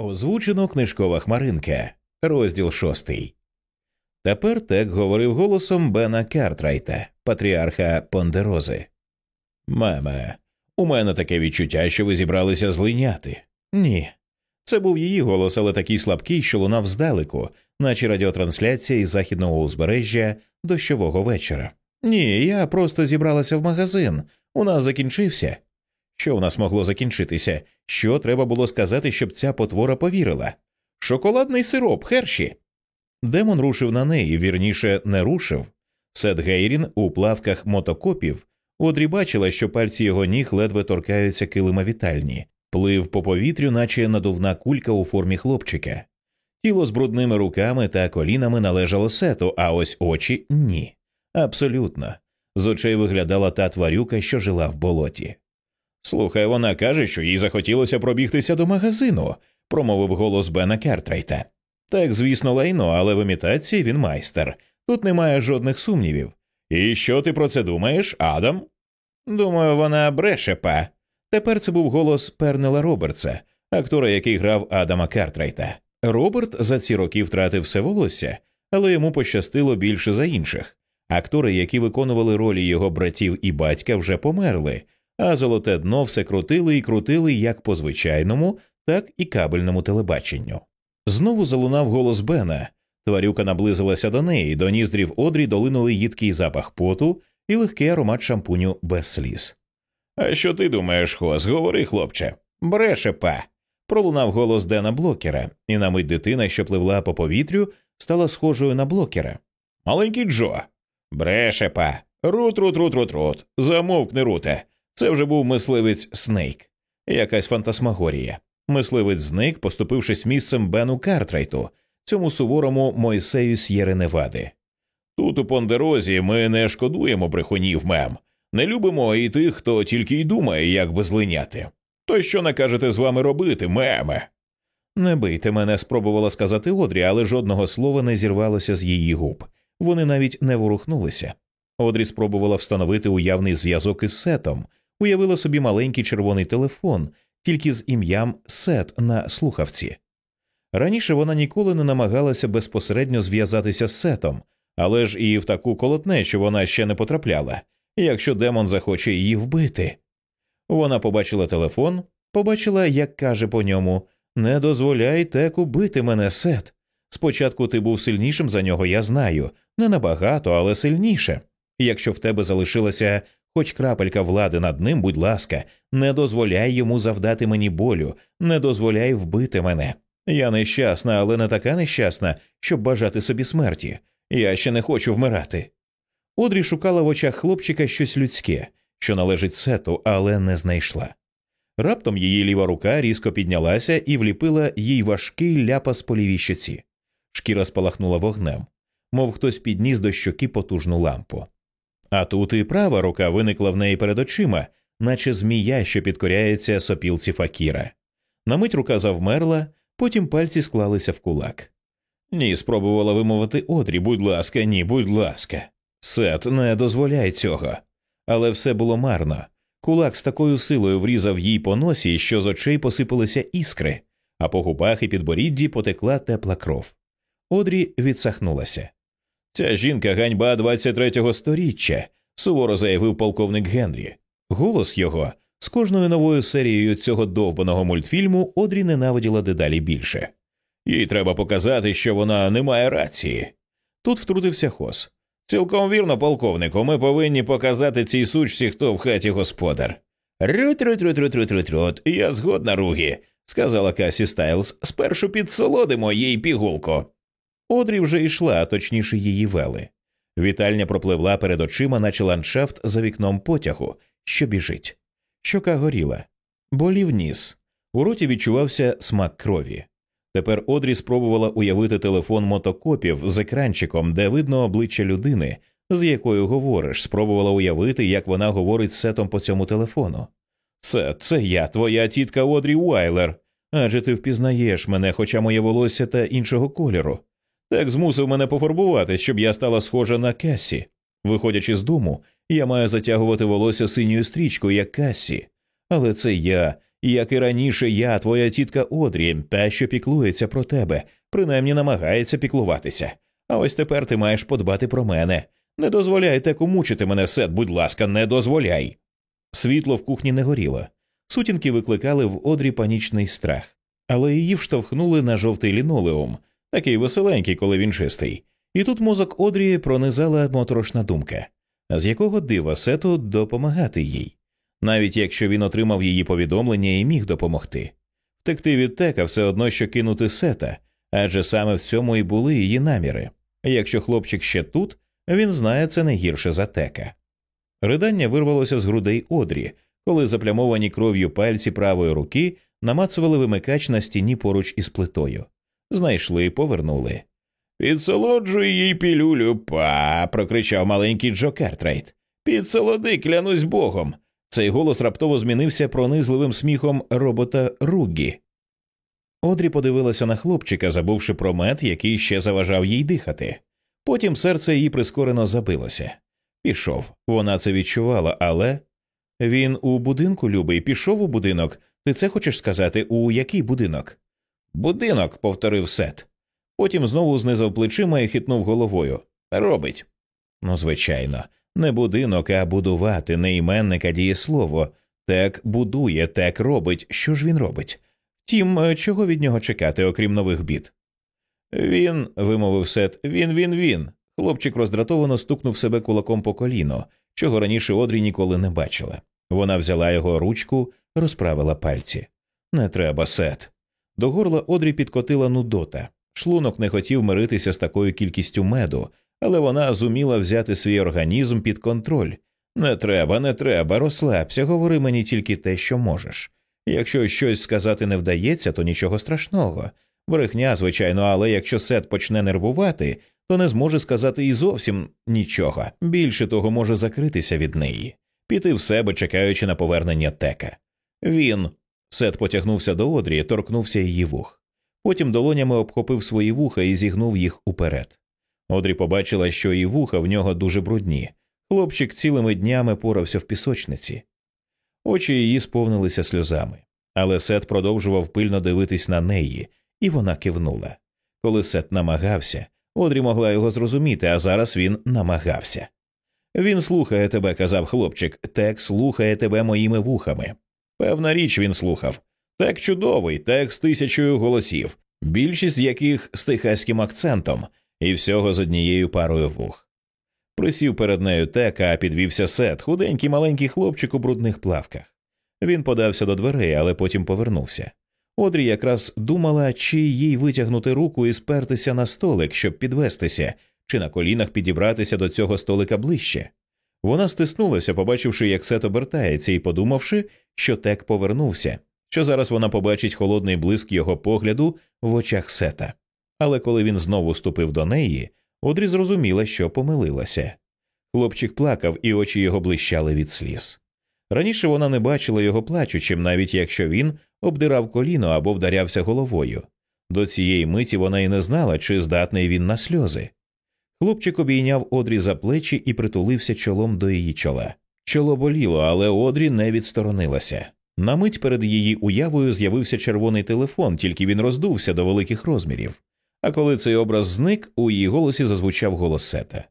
Озвучено книжкова хмаринка, розділ шостий. Тепер Тек говорив голосом Бена Картрайта, патріарха Пондерози. Меме, у мене таке відчуття, що ви зібралися злиняти. Ні. Це був її голос, але такий слабкий, що лунав здалеку, наче радіотрансляція із західного узбережжя дощового вечора. Ні, я просто зібралася в магазин. У нас закінчився. Що у нас могло закінчитися? Що треба було сказати, щоб ця потвора повірила? Шоколадний сироп, Херші. Демон рушив на неї, вірніше, не рушив. Сет Гейрін у плавках мотокопів Одрі бачила, що пальці його ніг ледве торкаються килима вітальні, плив по повітрю, наче надувна кулька у формі хлопчика. Тіло з брудними руками та колінами належало сету, а ось очі ні. Абсолютно. З очей виглядала та тварюка, що жила в болоті. Слухай, вона каже, що їй захотілося пробігтися до магазину, промовив голос Бена Кертрайта. Так, звісно, лайно, але в імітації він майстер. Тут немає жодних сумнівів. І що ти про це думаєш, Адам? Думаю, вона бреше па. Тепер це був голос Пернела Робертса, актора, який грав Адама Картрайта. Роберт за ці роки втратив все волосся, але йому пощастило більше за інших. Актори, які виконували ролі його братів і батька, вже померли, а золоте дно все крутили і крутили як по звичайному, так і кабельному телебаченню. Знову залунав голос Бена. Тварюка наблизилася до неї, до ніздрів одрі долинули їдкий запах поту і легкий аромат шампуню без сліз. А що ти думаєш, Хос? Говори, хлопче. Бреше па. Пролунав голос Дена Блокера, і на мить дитина, що пливла по повітрю, стала схожою на блокера. Маленький Джо. Бреше па. Рут, рут, рут, рут, рут. Замовкни, руте. Це вже був мисливець Снейк. Якась фантасмагорія. Мисливець зник, поступившись місцем Бену Картрайту, цьому суворому Мойсею С'єри Невади. Тут у Пондерозі ми не шкодуємо брехунів мем, не любимо і тих, хто тільки й думає, як би злиняти. То що накажете з вами робити, меме? Не бийте мене, спробувала сказати Одрі, але жодного слова не зірвалося з її губ. Вони навіть не ворухнулися. Одрі спробувала встановити уявний зв'язок із сетом, уявила собі маленький червоний телефон, тільки з ім'ям Сет на слухавці. Раніше вона ніколи не намагалася безпосередньо зв'язатися з сетом, але ж і в таку колотнечу вона ще не потрапляла, якщо демон захоче її вбити. Вона побачила телефон, побачила, як каже по ньому Не дозволяй теку бити мене, сет. Спочатку ти був сильнішим за нього, я знаю, не набагато, але сильніше. Якщо в тебе залишилася хоч крапелька влади над ним, будь ласка, не дозволяй йому завдати мені болю, не дозволяй вбити мене. Я нещасна, але не така нещасна, щоб бажати собі смерті. Я ще не хочу вмирати. Одрі шукала в очах хлопчика щось людське, що належить сету, але не знайшла. Раптом її ліва рука різко піднялася і вліпила їй важкий ляпас по лівій щоці. Шкіра спалахнула вогнем, мов хтось підніс до щоки потужну лампу. А тут і права рука виникла в неї перед очима, наче змія, що підкоряється сопілці факіра. На мить рука завмерла, потім пальці склалися в кулак. Ні, спробувала вимовити Одрі, будь ласка, ні, будь ласка. Сет, не дозволяй цього. Але все було марно. Кулак з такою силою врізав їй по носі, що з очей посипалися іскри, а по губах і підборідді потекла тепла кров. Одрі відсахнулася. Ця жінка ганьба 23-го сторіччя, суворо заявив полковник Генрі. Голос його з кожною новою серією цього довбаного мультфільму Одрі ненавиділа дедалі більше. Їй треба показати, що вона не має рації. Тут втрутився хос. Цілком вірно, полковнику, ми повинні показати цій сучці, хто в хаті господар. Рют, рют, рют, рют, рют, рют, рют. Я згодна, Ругі, сказала Касі Стайлз. Спершу підсолодимо їй пігулку. Одрі вже йшла, а точніше її вели. Вітальня пропливла перед очима, наче ландшафт за вікном потягу, що біжить. Щока горіла, болів ніс. У роті відчувався смак крові. Тепер Одрі спробувала уявити телефон мотокопів з екранчиком, де видно обличчя людини, з якою говориш, спробувала уявити, як вона говорить з сетом по цьому телефону. Сет, це я, твоя тітка Одрі Уайлер. Адже ти впізнаєш мене, хоча моє волосся та іншого кольору. Так змусив мене пофарбувати, щоб я стала схожа на Касі. Виходячи з дому, я маю затягувати волосся синьою стрічкою, як Касі. Але це я, Як і раніше, я, твоя тітка Одрі, та, що піклується про тебе, принаймні намагається піклуватися. А ось тепер ти маєш подбати про мене. Не дозволяй теку мучити мене, Сет, будь ласка, не дозволяй. Світло в кухні не горіло. Сутінки викликали в Одрі панічний страх, але її вштовхнули на жовтий лінолеум, такий веселенький, коли він чистий. І тут мозок Одрі пронизала моторошна думка, з якого дива Сету допомагати їй, навіть якщо він отримав її повідомлення і міг допомогти. Втекти від тека все одно, що кинути сета, адже саме в цьому і були її наміри. Якщо хлопчик ще тут, він знає це не гірше за тека. Ридання вирвалося з грудей Одрі, коли заплямовані кров'ю пальці правої руки намацували вимикач на стіні поруч із плитою. Знайшли і повернули. Підсолоджуй їй пілюлю, па. прокричав маленький Джо Кертрейт. Підсолоди, клянусь богом. Цей голос раптово змінився пронизливим сміхом робота Руггі. Одрі подивилася на хлопчика, забувши про мед, який ще заважав їй дихати. Потім серце її прискорено забилося. Пішов. Вона це відчувала, але він у будинку любий, пішов у будинок. Ти це хочеш сказати, у який будинок? Будинок, повторив Сет. Потім знову знизав плечима і хитнув головою. Робить. Ну, звичайно, не будинок, а будувати, не іменник, а дієслово. Так будує, так робить. Що ж він робить? Втім, е, чого від нього чекати, окрім нових бід? Він, вимовив Сет, він, він, він. Хлопчик роздратовано стукнув себе кулаком по коліно, чого раніше Одрі ніколи не бачила. Вона взяла його ручку, розправила пальці. Не треба, Сет. До горла Одрі підкотила нудота. Шлунок не хотів миритися з такою кількістю меду, але вона зуміла взяти свій організм під контроль. Не треба, не треба, розслабся, говори мені тільки те, що можеш. Якщо щось сказати не вдається, то нічого страшного. Брехня, звичайно, але якщо сет почне нервувати, то не зможе сказати і зовсім нічого. Більше того може закритися від неї, піти в себе, чекаючи на повернення тека. Він. Сет потягнувся до одрі, торкнувся її вух. Потім долонями обхопив свої вуха і зігнув їх уперед. Одрі побачила, що і вуха в нього дуже брудні. Хлопчик цілими днями порався в пісочниці. Очі її сповнилися сльозами, але Сет продовжував пильно дивитись на неї, і вона кивнула. Коли Сет намагався, Одрі могла його зрозуміти, а зараз він намагався. Він слухає тебе, казав хлопчик, тек слухає тебе моїми вухами. Певна річ він слухав. Тек чудовий, тек з тисячою голосів, більшість яких з техаським акцентом, і всього з однією парою вух. Присів перед нею тек, а підвівся сет, худенький маленький хлопчик у брудних плавках. Він подався до дверей, але потім повернувся. Одрі якраз думала, чи їй витягнути руку і спертися на столик, щоб підвестися, чи на колінах підібратися до цього столика ближче. Вона стиснулася, побачивши, як сет обертається, і подумавши, що тек повернувся, що зараз вона побачить холодний блиск його погляду в очах сета. Але коли він знову ступив до неї, Одрі зрозуміла, що помилилася. Хлопчик плакав, і очі його блищали від сліз. Раніше вона не бачила його плачучим, навіть якщо він обдирав коліно або вдарявся головою. До цієї миті вона й не знала, чи здатний він на сльози. Хлопчик обійняв Одрі за плечі і притулився чолом до її чола. Чоло боліло, але Одрі не відсторонилася. На мить перед її уявою з'явився червоний телефон, тільки він роздувся до великих розмірів. А коли цей образ зник, у її голосі зазвучав голос Сета.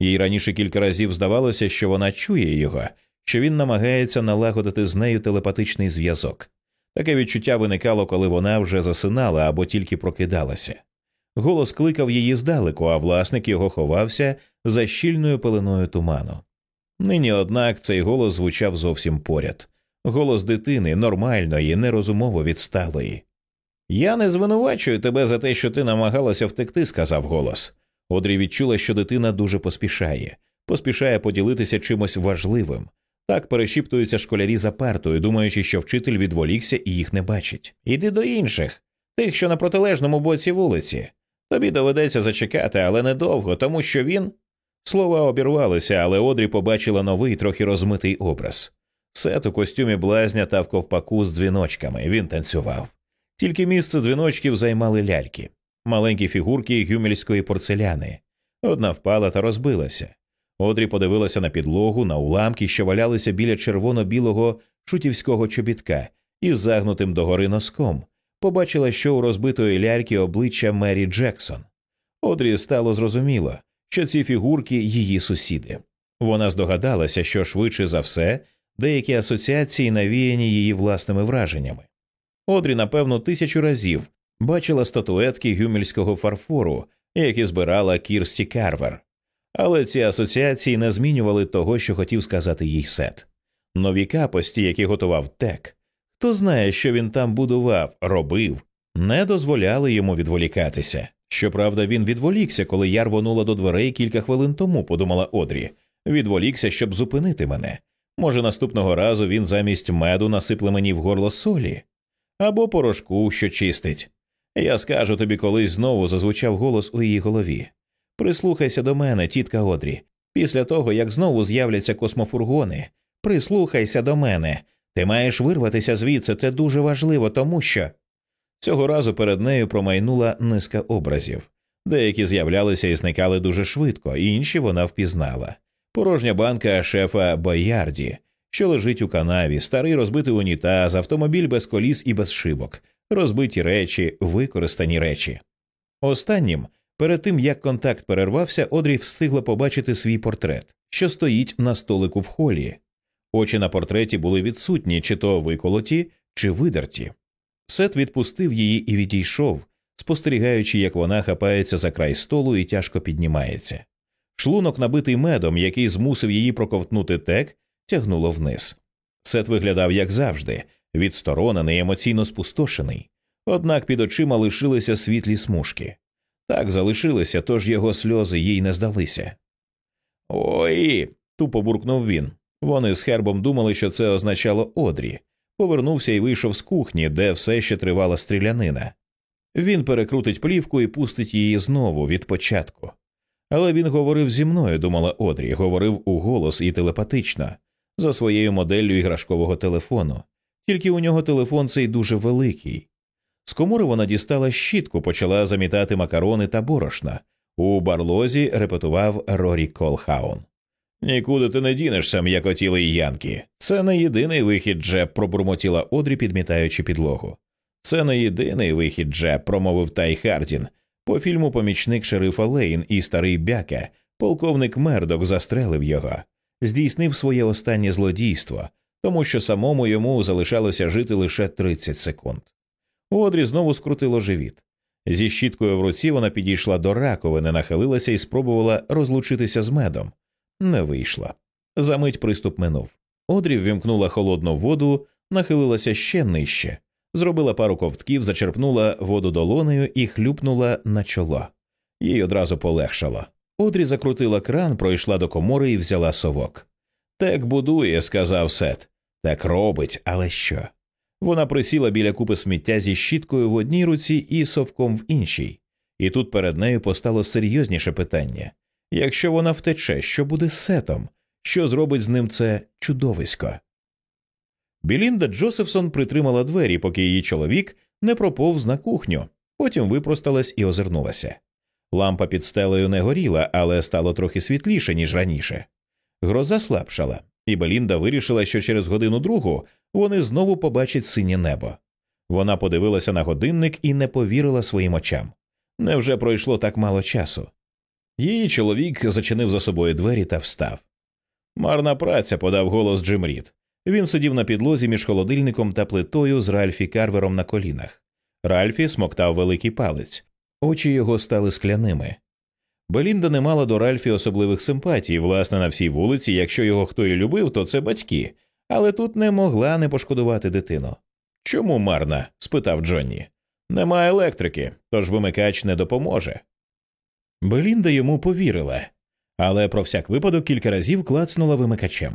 Їй раніше кілька разів здавалося, що вона чує його, що він намагається налагодити з нею телепатичний зв'язок. Таке відчуття виникало, коли вона вже засинала або тільки прокидалася. Голос кликав її здалеку, а власник його ховався за щільною пеленою туману. Нині, однак, цей голос звучав зовсім поряд голос дитини, нормальної, нерозумово відсталої. Я не звинувачую тебе за те, що ти намагалася втекти, сказав голос. Одрі відчула, що дитина дуже поспішає, поспішає поділитися чимось важливим. Так перешіптуються школярі за партою, думаючи, що вчитель відволікся і їх не бачить. Іди до інших, тих, що на протилежному боці вулиці. Тобі доведеться зачекати, але недовго, тому що він. Слова обірвалися, але Одрі побачила новий, трохи розмитий образ. Сет у костюмі блазня та в ковпаку з дзвіночками. Він танцював. Тільки місце дзвіночків займали ляльки, маленькі фігурки гюмельської порцеляни. Одна впала та розбилася. Одрі подивилася на підлогу, на уламки, що валялися біля червоно-білого шутівського чобітка, із загнутим догори носком, побачила, що у розбитої ляльки обличчя Мері Джексон. Одрі стало зрозуміло, що ці фігурки її сусіди. Вона здогадалася, що швидше за все деякі асоціації навіяні її власними враженнями. Одрі, напевно, тисячу разів бачила статуетки гюмельського фарфору, які збирала Кірсті Карвер, але ці асоціації не змінювали того, що хотів сказати їй Сет. Нові капості, які готував Тек, хто знає, що він там будував, робив, не дозволяли йому відволікатися. Щоправда, він відволікся, коли я рвонула до дверей кілька хвилин тому, подумала Одрі. Відволікся, щоб зупинити мене. Може, наступного разу він замість меду насипле мені в горло солі або порошку, що чистить. Я скажу тобі, колись знову зазвучав голос у її голові. Прислухайся до мене, тітка Одрі. Після того, як знову з'являться космофургони, прислухайся до мене. Ти маєш вирватися звідси, це дуже важливо, тому що. Цього разу перед нею промайнула низка образів. Деякі з'являлися і зникали дуже швидко, інші вона впізнала. Порожня банка шефа Боярді, що лежить у канаві, старий розбитий унітаз, автомобіль без коліс і без шибок, розбиті речі, використані речі. Останнім, перед тим як контакт перервався, Одрі встигла побачити свій портрет, що стоїть на столику в холі. Очі на портреті були відсутні, чи то виколоті, чи видерті. Сет відпустив її і відійшов, спостерігаючи, як вона хапається за край столу і тяжко піднімається. Шлунок, набитий медом, який змусив її проковтнути тек, тягнуло вниз. Сет виглядав як завжди, відсторонений, емоційно спустошений, однак під очима лишилися світлі смужки. Так залишилися, тож його сльози їй не здалися. Ой. тупо буркнув він. Вони з Хербом думали, що це означало Одрі. Повернувся і вийшов з кухні, де все ще тривала стрілянина. Він перекрутить плівку і пустить її знову від початку. Але він говорив зі мною, думала Одрі, говорив у голос і телепатично, за своєю моделлю іграшкового телефону, тільки у нього телефон цей дуже великий. З комори вона дістала щітку, почала замітати макарони та борошна. У барлозі репетував Рорі Колхаун. Нікуди ти не дінешся, м'якотілий Янкі. Це не єдиний вихід, Джеб, пробурмотіла Одрі, підмітаючи підлогу. Це не єдиний вихід, Джеб, промовив Тай Хардін. По фільму помічник шерифа Лейн і старий бяка, полковник Мердок застрелив його, здійснив своє останнє злодійство, тому що самому йому залишалося жити лише 30 секунд. Одрі знову скрутило живіт. Зі щіткою в руці вона підійшла до раковини, нахилилася і спробувала розлучитися з медом. Не вийшла. Замить приступ минув. Одрі ввімкнула холодну воду, нахилилася ще нижче, зробила пару ковтків, зачерпнула воду долонею і хлюпнула на чоло. Їй одразу полегшало. Одрі закрутила кран, пройшла до комори і взяла совок. Так будує, сказав Сет. Так робить, але що? Вона присіла біля купи сміття зі щіткою в одній руці і совком в іншій, і тут перед нею постало серйозніше питання якщо вона втече, що буде з сетом, що зробить з ним це чудовисько? Білінда Джосефсон притримала двері, поки її чоловік не проповз на кухню, потім випросталась і озирнулася. Лампа під стелею не горіла, але стало трохи світліше, ніж раніше. Гроза слабшала, і Белінда вирішила, що через годину другу вони знову побачать синє небо. Вона подивилася на годинник і не повірила своїм очам. Невже пройшло так мало часу? Її чоловік зачинив за собою двері та встав. Марна праця, подав голос Джим Рід. Він сидів на підлозі між холодильником та плитою з Ральфі Карвером на колінах. Ральфі смоктав великий палець, очі його стали скляними. Белінда не мала до Ральфі особливих симпатій, власне, на всій вулиці, якщо його хто і любив, то це батьки, але тут не могла не пошкодувати дитину. Чому марна? спитав Джонні. Нема електрики, тож вимикач не допоможе. Белінда йому повірила, але про всяк випадок кілька разів клацнула вимикачем.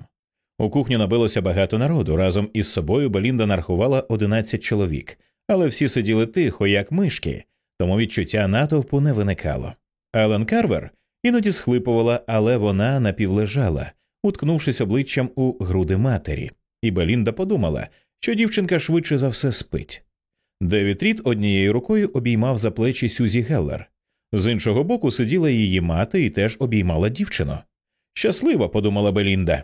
У кухню набилося багато народу. Разом із собою Белінда нарахувала одинадцять чоловік, але всі сиділи тихо, як мишки, тому відчуття натовпу не виникало. Елен Карвер іноді схлипувала, але вона напівлежала, уткнувшись обличчям у груди матері, і Белінда подумала, що дівчинка швидше за все спить. Девід Рід однією рукою обіймав за плечі Сюзі Геллер. З іншого боку сиділа її мати і теж обіймала дівчину. Щасливо, подумала Белінда.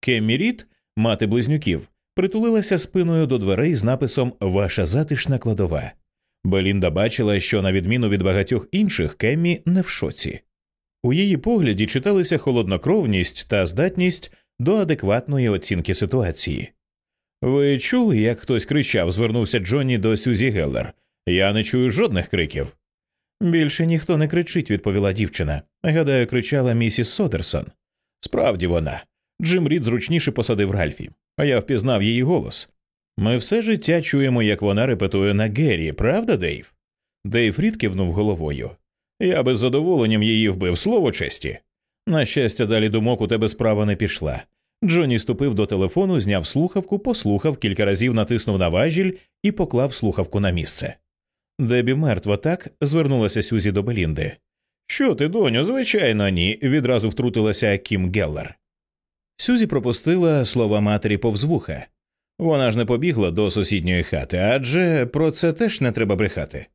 Кеммі Рід, мати близнюків, притулилася спиною до дверей з написом Ваша затишна кладова. Белінда бачила, що, на відміну від багатьох інших, Кеммі не в шоці. У її погляді читалися холоднокровність та здатність до адекватної оцінки ситуації. Ви чули, як хтось кричав, звернувся Джонні до Сюзі Геллер. Я не чую жодних криків. Більше ніхто не кричить, відповіла дівчина. Гадаю, кричала місіс Содерсон. Справді вона. Джим Рід зручніше посадив Ральфі, а я впізнав її голос. Ми все життя чуємо, як вона репетує на Геррі, правда, Дейв? Дейв Рід кивнув головою. Я би з задоволенням її вбив слово честі. На щастя, далі думок у тебе справа не пішла. Джонні ступив до телефону, зняв слухавку, послухав, кілька разів натиснув на важіль і поклав слухавку на місце. Дебі мертва так звернулася Сюзі до Белінди. Що ти, доню, звичайно, ні. відразу втрутилася Кім Геллер. Сюзі пропустила слова матері повз вуха. Вона ж не побігла до сусідньої хати, адже про це теж не треба брехати.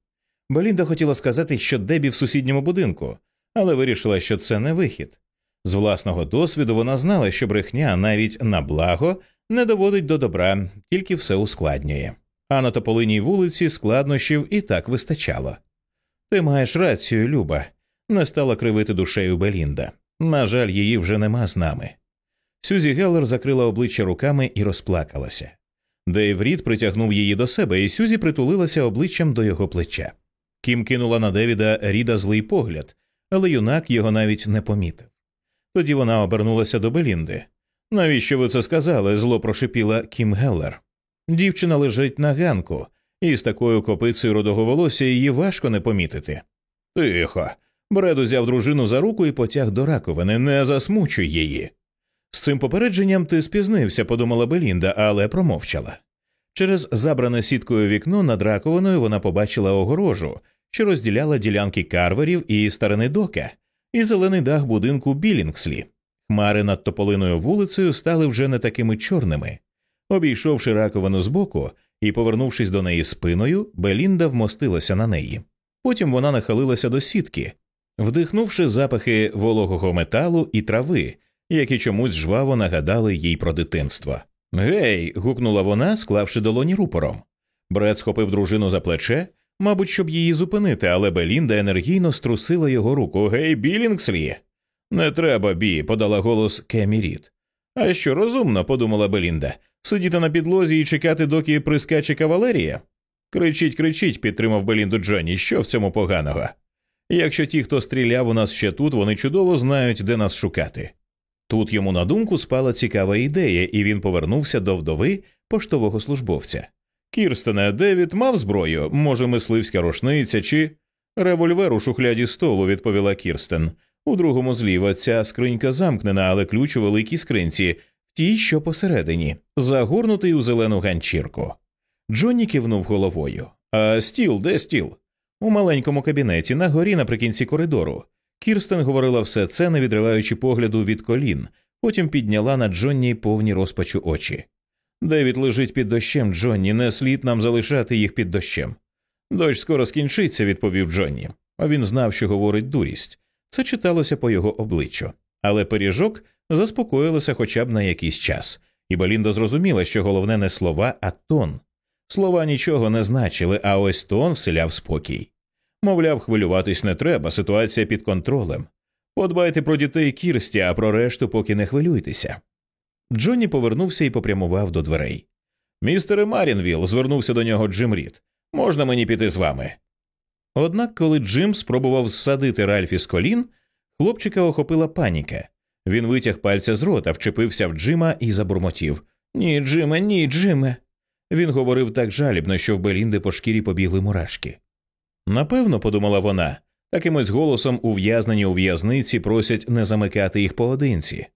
Белінда хотіла сказати, що Дебі в сусідньому будинку, але вирішила, що це не вихід. З власного досвіду вона знала, що брехня навіть на благо не доводить до добра, тільки все ускладнює. А на тополиній вулиці складнощів і так вистачало. Ти маєш рацію, Люба, не стала кривити душею Белінда. На жаль, її вже нема з нами. Сюзі Геллер закрила обличчя руками і розплакалася. Дейв Рід притягнув її до себе, і Сюзі притулилася обличчям до його плеча. Кім кинула на Девіда Ріда злий погляд, але юнак його навіть не помітив. Тоді вона обернулася до Белінди. Навіщо ви це сказали? зло прошипіла Кім Геллер. Дівчина лежить на ганку, і з такою копицею родого волосся її важко не помітити. Тихо. Бред узяв дружину за руку і потяг до раковини, не засмучуй її. З цим попередженням ти спізнився, подумала Белінда, але промовчала. Через забране сіткою вікно над раковиною вона побачила огорожу, що розділяла ділянки карверів і старини дока, і зелений дах будинку Білінгслі. Хмари над тополиною вулицею стали вже не такими чорними. Обійшовши раковину збоку і повернувшись до неї спиною, Белінда вмостилася на неї. Потім вона нахилилася до сітки, вдихнувши запахи вологого металу і трави, які чомусь жваво нагадали їй про дитинство. Гей. гукнула вона, склавши долоні рупором. Бред схопив дружину за плече, мабуть, щоб її зупинити, але Белінда енергійно струсила його руку. Гей, Білінгслі. Не треба, бі, подала голос Кемі Рід. А що розумно, подумала Белінда, сидіти на підлозі і чекати, доки прискаче кавалерія? Кричіть, кричіть, підтримав Белінду Джонні. Що в цьому поганого? Якщо ті, хто стріляв у нас ще тут, вони чудово знають, де нас шукати. Тут йому на думку спала цікава ідея, і він повернувся до вдови поштового службовця. Кірстене, Девід мав зброю, може, мисливська рушниця чи. Револьвер у шухляді столу, відповіла Кірстен. У другому зліва ця скринька замкнена, але ключ у великій скринці, тій, що посередині, загорнутий у зелену ганчірку. Джонні кивнув головою. А стіл, де стіл? У маленькому кабінеті, на горі наприкінці коридору. Кірстен говорила все це, не відриваючи погляду від колін, потім підняла на Джонні повні розпачу очі. Девід лежить під дощем, Джонні, не слід нам залишати їх під дощем. Дощ скоро скінчиться, відповів Джонні. А він знав, що говорить дурість. Це читалося по його обличчю. Але пиріжок заспокоїлося хоча б на якийсь час, і Белінда зрозуміла, що головне не слова, а тон. Слова нічого не значили, а ось тон вселяв спокій. Мовляв, хвилюватись не треба, ситуація під контролем. Подбайте про дітей Кірсті, а про решту поки не хвилюйтеся. Джонні повернувся і попрямував до дверей. Містере Марінвіл, звернувся до нього Джим Рід. Можна мені піти з вами? Однак, коли Джим спробував зсадити Ральфі з колін, хлопчика охопила паніка. Він витяг пальця з рота, вчепився в Джима і забурмотів Ні, Джиме, ні, Джиме. Він говорив так жалібно, що в Белінди по шкірі побігли мурашки. Напевно, подумала вона, такимось голосом ув'язнені у в'язниці просять не замикати їх поодинці.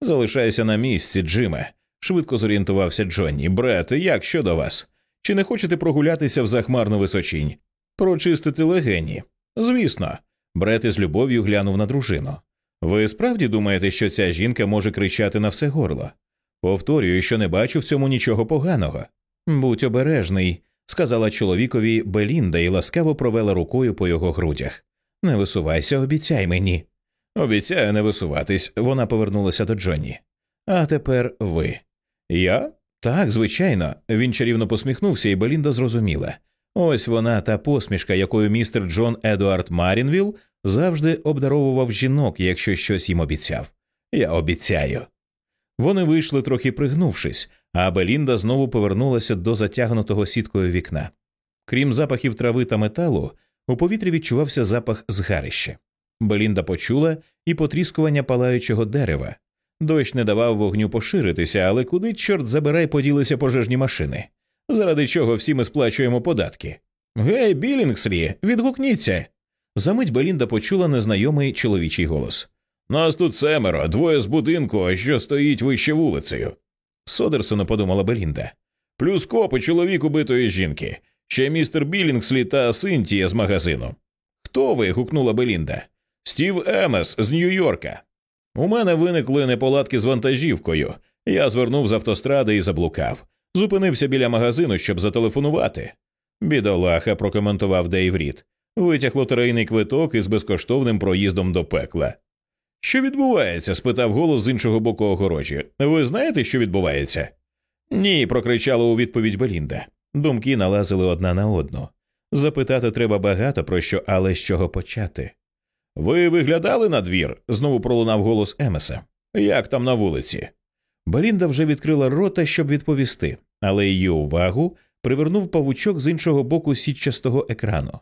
Залишайся на місці, Джиме, швидко зорієнтувався Джонні. Брат, як щодо вас? Чи не хочете прогулятися в захмарну височинь? Прочистити легені? Звісно, Брет із любов'ю глянув на дружину. Ви справді думаєте, що ця жінка може кричати на все горло? Повторюю, що не бачу в цьому нічого поганого. Будь обережний, сказала чоловікові Белінда і ласкаво провела рукою по його грудях. Не висувайся, обіцяй мені. Обіцяю не висуватись, вона повернулася до Джонні. А тепер ви. Я? Так, звичайно, він чарівно посміхнувся, і Белінда зрозуміла. Ось вона та посмішка, якою містер Джон Едуард Марінвіл завжди обдаровував жінок, якщо щось їм обіцяв. Я обіцяю. Вони вийшли трохи пригнувшись, а Белінда знову повернулася до затягнутого сіткою вікна. Крім запахів трави та металу, у повітрі відчувався запах згарища. Белінда почула і потріскування палаючого дерева. Дощ не давав вогню поширитися, але куди, чорт забирай, поділися пожежні машини, заради чого всі ми сплачуємо податки. Гей, Білінгслі, відгукніться. Замить Белінда почула незнайомий чоловічий голос. Нас тут семеро, двоє з будинку, що стоїть вище вулицею. Содерсону подумала Белінда. Плюс копи чоловік убитої жінки, ще містер Білінгслі та Синтія з магазину. Хто ви? гукнула Белінда. Стів Емес з Нью-Йорка. У мене виникли неполадки з вантажівкою. Я звернув з автостради і заблукав. Зупинився біля магазину, щоб зателефонувати. Бідолаха, прокоментував Дейв Рід. Витяг лотерейний квиток із безкоштовним проїздом до пекла. Що відбувається? спитав голос з іншого боку огорожі. Ви знаєте, що відбувається? Ні, прокричала у відповідь Белінда. Думки налазили одна на одну. Запитати треба багато про що, але з чого почати. Ви виглядали на двір? знову пролунав голос Емеса. Як там на вулиці? Белінда вже відкрила рота, щоб відповісти, але її увагу привернув павучок з іншого боку сітчастого екрану.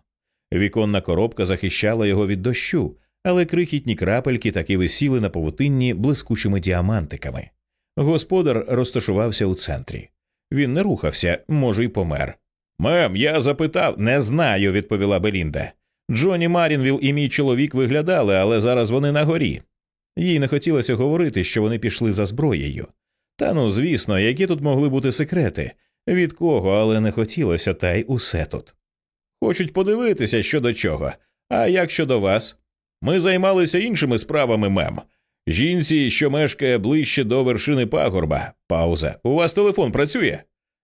Віконна коробка захищала його від дощу, але крихітні крапельки таки висіли на павутинні блискучими діамантиками. Господар розташувався у центрі. Він не рухався, може, й помер. Мем, я запитав, не знаю, відповіла Белінда. Джоні Марінвіл і мій чоловік виглядали, але зараз вони на горі. Їй не хотілося говорити, що вони пішли за зброєю. Та ну, звісно, які тут могли бути секрети, від кого, але не хотілося, та й усе тут. Хочуть подивитися, що до чого. А як щодо вас? Ми займалися іншими справами, мем. Жінці, що мешкає ближче до вершини пагорба. Пауза. У вас телефон працює?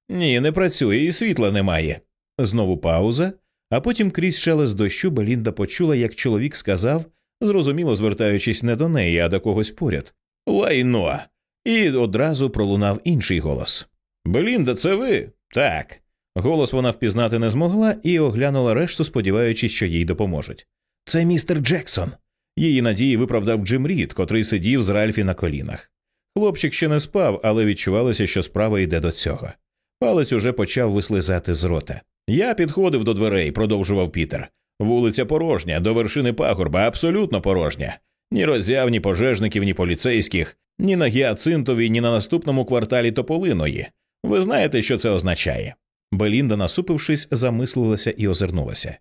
Ні, не працює, і світла немає. Знову пауза, а потім крізь шелест дощу Белінда почула, як чоловік сказав, зрозуміло звертаючись не до неї, а до когось поряд. Лайно. І одразу пролунав інший голос. Белінда, це ви? Так. Голос вона впізнати не змогла і оглянула решту, сподіваючись, що їй допоможуть. Це містер Джексон. Її надії виправдав Джим Рід, котрий сидів з Ральфі на колінах. Хлопчик ще не спав, але відчувалося, що справа йде до цього. Палець уже почав вислизати з рота. Я підходив до дверей, продовжував Пітер. Вулиця порожня, до вершини пагорба, абсолютно порожня. Ні роззяв, ні пожежників, ні поліцейських, ні на гіацинтовій, ні на наступному кварталі Тополиної. Ви знаєте, що це означає? Белінда, насупившись, замислилася і озирнулася.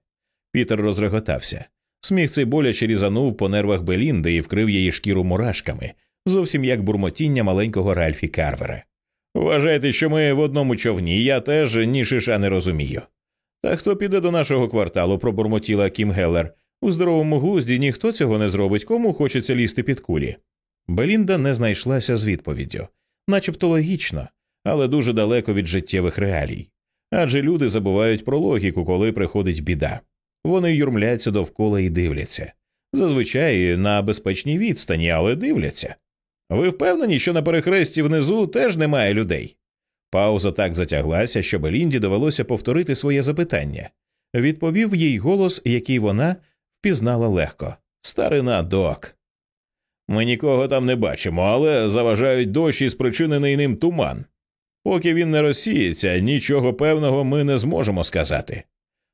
Пітер розреготався. Сміх цей боляче різанув по нервах Белінди і вкрив її шкіру мурашками, зовсім як бурмотіння маленького Ральфі Карвера. Вважайте, що ми в одному човні, я теж ні шиша не розумію. Та хто піде до нашого кварталу, пробурмотіла Кім Геллер. У здоровому глузді ніхто цього не зробить, кому хочеться лізти під кулі. Белінда не знайшлася з відповіддю, начебто логічно, але дуже далеко від життєвих реалій. Адже люди забувають про логіку, коли приходить біда. Вони юрмляться довкола і дивляться. Зазвичай на безпечній відстані, але дивляться. Ви впевнені, що на перехресті внизу теж немає людей? Пауза так затяглася, що Белінді довелося повторити своє запитання. Відповів їй голос, який вона впізнала легко Старина док. Ми нікого там не бачимо, але заважають дощ і спричинений ним туман. Поки він не розсіється, нічого певного ми не зможемо сказати.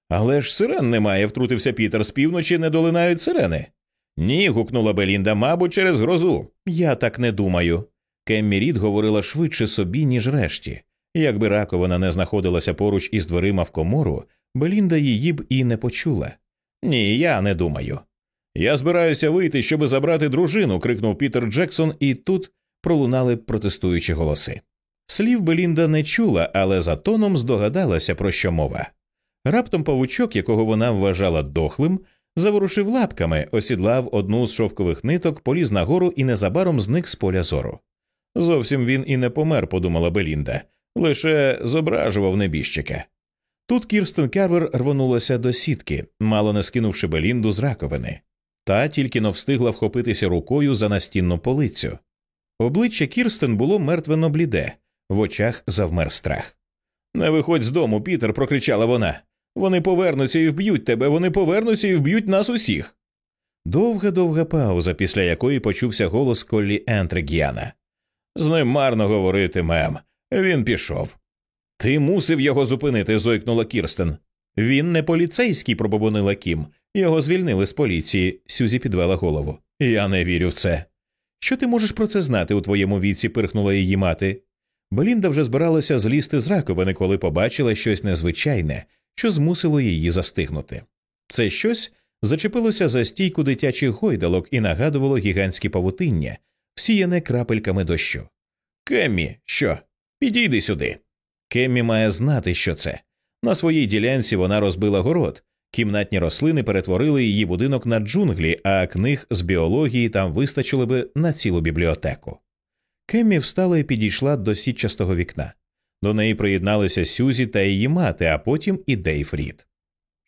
Але ж сирен немає, втрутився Пітер з півночі, не долинають сирени. Ні, гукнула Белінда, мабуть, через грозу. Я так не думаю. Кеммі Рід говорила швидше собі, ніж решті. Якби раковина не знаходилася поруч із дверима в комору, Белінда її б і не почула. Ні, я не думаю. Я збираюся вийти, щоби забрати дружину. крикнув Пітер Джексон, і тут пролунали протестуючі голоси. Слів Белінда не чула, але за тоном здогадалася, про що мова. Раптом павучок, якого вона вважала дохлим, заворушив лапками, осідлав одну з шовкових ниток, поліз нагору і незабаром зник з поля зору. Зовсім він і не помер, подумала Белінда, лише зображував небіжчика. Тут Кірстен Карвер рвонулася до сітки, мало не скинувши Белінду з раковини, та тільки но встигла вхопитися рукою за настінну полицю. Обличчя Кірстен було мертвенно бліде, В очах завмер страх. Не виходь з дому, Пітер, прокричала вона. Вони повернуться і вб'ють тебе, вони повернуться і вб'ють нас усіх. Довга довга пауза, після якої почувся голос Коллі Ентрегіана. З ним марно говорити, мем. Він пішов. Ти мусив його зупинити, зойкнула Кірстен. Він не поліцейський, пробобонила Кім. Його звільнили з поліції. Сюзі підвела голову. Я не вірю в це. Що ти можеш про це знати у твоєму віці? пирхнула її мати. Белінда вже збиралася злізти з раковини, коли побачила щось незвичайне, що змусило її застигнути. Це щось зачепилося за стійку дитячих гойдалок і нагадувало гігантське павутиння, всіяне крапельками дощу. Кеммі, що? Підійди сюди. Кеммі має знати, що це. На своїй ділянці вона розбила город, кімнатні рослини перетворили її будинок на джунглі, а книг з біології там вистачило би на цілу бібліотеку. Кеммі встала і підійшла до сітчастого вікна. До неї приєдналися Сюзі та її мати, а потім і Дейв Рід.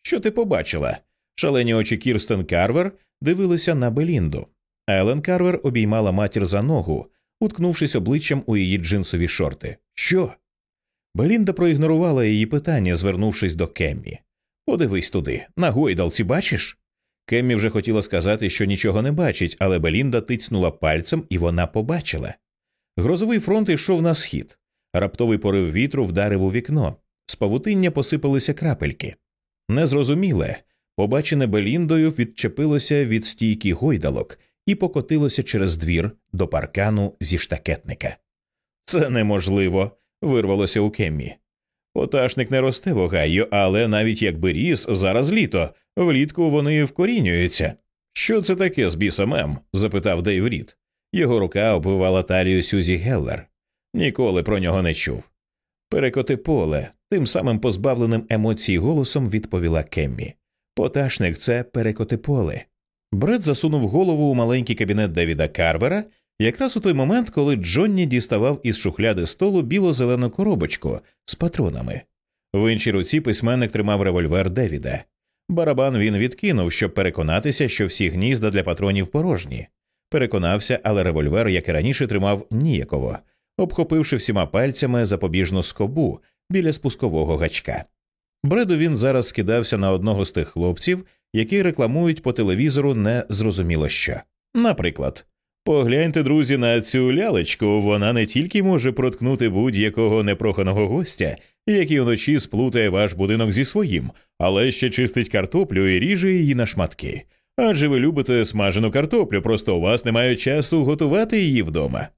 Що ти побачила? Шалені очі Кірстен Карвер дивилися на Белінду. Елен Карвер обіймала матір за ногу, уткнувшись обличчям у її джинсові шорти. Що? Белінда проігнорувала її питання, звернувшись до Кеммі. Подивись туди, на гойдалці бачиш? Кеммі вже хотіла сказати, що нічого не бачить, але Белінда тицнула пальцем, і вона побачила. Грозовий фронт йшов на схід. Раптовий порив вітру вдарив у вікно. З павутиння посипалися крапельки. Незрозуміле, побачене Беліндою відчепилося від стійки гойдалок і покотилося через двір до паркану зі штакетника. Це неможливо, вирвалося у Кеммі. Поташник не росте в Огайо, але навіть якби ріс, зараз літо, влітку вони вкорінюються. Що це таке з бісом М? запитав Дейв Рід. Його рука обвивала талію Сюзі Геллер. Ніколи про нього не чув. Перекоти поле, тим самим позбавленим емоцій голосом відповіла Кеммі. Поташник це перекоти поле. Бред засунув голову у маленький кабінет Девіда Карвера якраз у той момент, коли Джонні діставав із шухляди столу біло-зелену коробочку з патронами. В іншій руці письменник тримав револьвер Девіда. Барабан він відкинув, щоб переконатися, що всі гнізда для патронів порожні. Переконався, але револьвер, як і раніше, тримав ніяково, обхопивши всіма пальцями запобіжну скобу біля спускового гачка. Бреду він зараз скидався на одного з тих хлопців, які рекламують по телевізору не зрозуміло що. Наприклад, погляньте, друзі, на цю лялечку, вона не тільки може проткнути будь-якого непроханого гостя, який уночі сплутає ваш будинок зі своїм, але ще чистить картоплю і ріже її на шматки. Адже ви любите смажену картоплю, просто у вас немає часу готувати її вдома.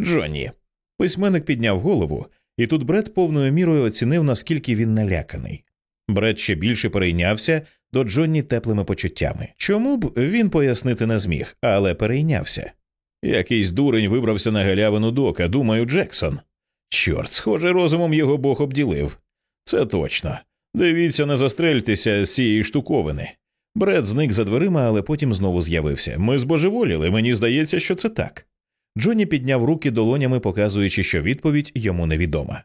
Джонні. Письменник підняв голову, і тут Бред повною мірою оцінив, наскільки він наляканий. Бред ще більше перейнявся до Джонні теплими почуттями. Чому б він пояснити не зміг, але перейнявся. Якийсь дурень вибрався на галявину дока, думаю, Джексон. Чорт, схоже, розумом його Бог обділив. Це точно. Дивіться, не застрельтеся з цієї штуковини. Бред зник за дверима, але потім знову з'явився. Ми збожеволіли, мені здається, що це так. Джонні підняв руки долонями, показуючи, що відповідь йому невідома.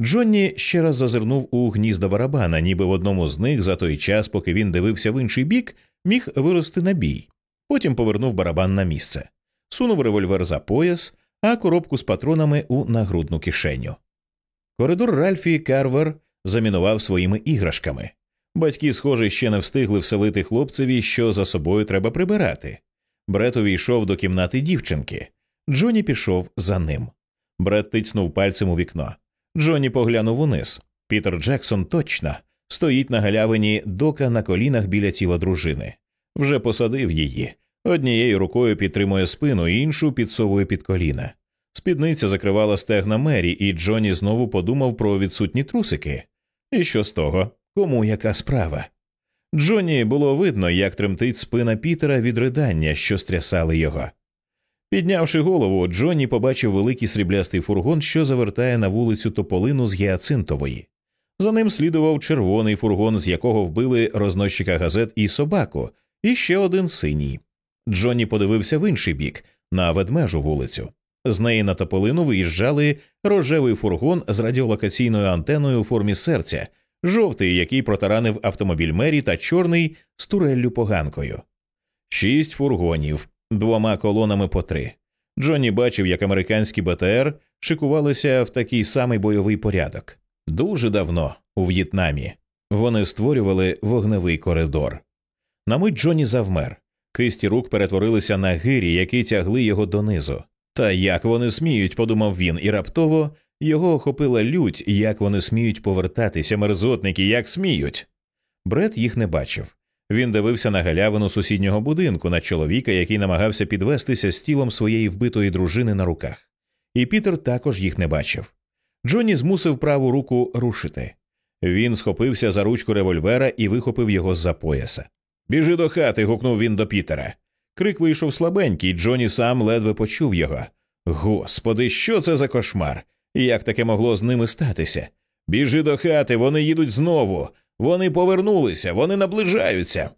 Джонні ще раз зазирнув у гнізда барабана, ніби в одному з них за той час, поки він дивився в інший бік, міг вирости набій. Потім повернув барабан на місце, сунув револьвер за пояс, а коробку з патронами у нагрудну кишеню. Коридор Ральфі Карвер замінував своїми іграшками. Батьки, схоже, ще не встигли вселити хлопцеві, що за собою треба прибирати. Брет увійшов до кімнати дівчинки. Джоні пішов за ним. Брет тицнув пальцем у вікно. Джоні поглянув униз. Пітер Джексон точно стоїть на галявині дока на колінах біля тіла дружини. Вже посадив її. Однією рукою підтримує спину, іншу підсовує під коліна. Спідниця закривала стегна Мері, і Джоні знову подумав про відсутні трусики. І що з того? Кому яка справа? Джоні було видно, як тремтить спина Пітера від ридання, що стрясали його. Піднявши голову, Джонні побачив великий сріблястий фургон, що завертає на вулицю Тополину з Гіацинтової. За ним слідував червоний фургон, з якого вбили розносчика газет і собаку, і ще один синій. Джонні подивився в інший бік на ведмежу вулицю. З неї на тополину виїжджали рожевий фургон з радіолокаційною антеною у формі серця, жовтий, який протаранив автомобіль Мері, та чорний з туреллю поганкою. Шість фургонів, двома колонами по три. Джонні бачив, як американський БТР шикувалися в такий самий бойовий порядок. Дуже давно, у В'єтнамі, вони створювали вогневий коридор. На мить Джонні завмер. Кисті рук перетворилися на гирі, які тягли його донизу. Та як вони сміють, подумав він, і раптово його охопила лють, як вони сміють повертатися, мерзотники, як сміють. Бред їх не бачив. Він дивився на галявину сусіднього будинку на чоловіка, який намагався підвестися з тілом своєї вбитої дружини на руках. І Пітер також їх не бачив. Джонні змусив праву руку рушити. Він схопився за ручку револьвера і вихопив його з за пояса. Біжи до хати. гукнув він до Пітера. Крик вийшов слабенький, Джонні сам ледве почув його. Господи, що це за кошмар? Як таке могло з ними статися? Біжи до хати, вони їдуть знову. Вони повернулися, вони наближаються.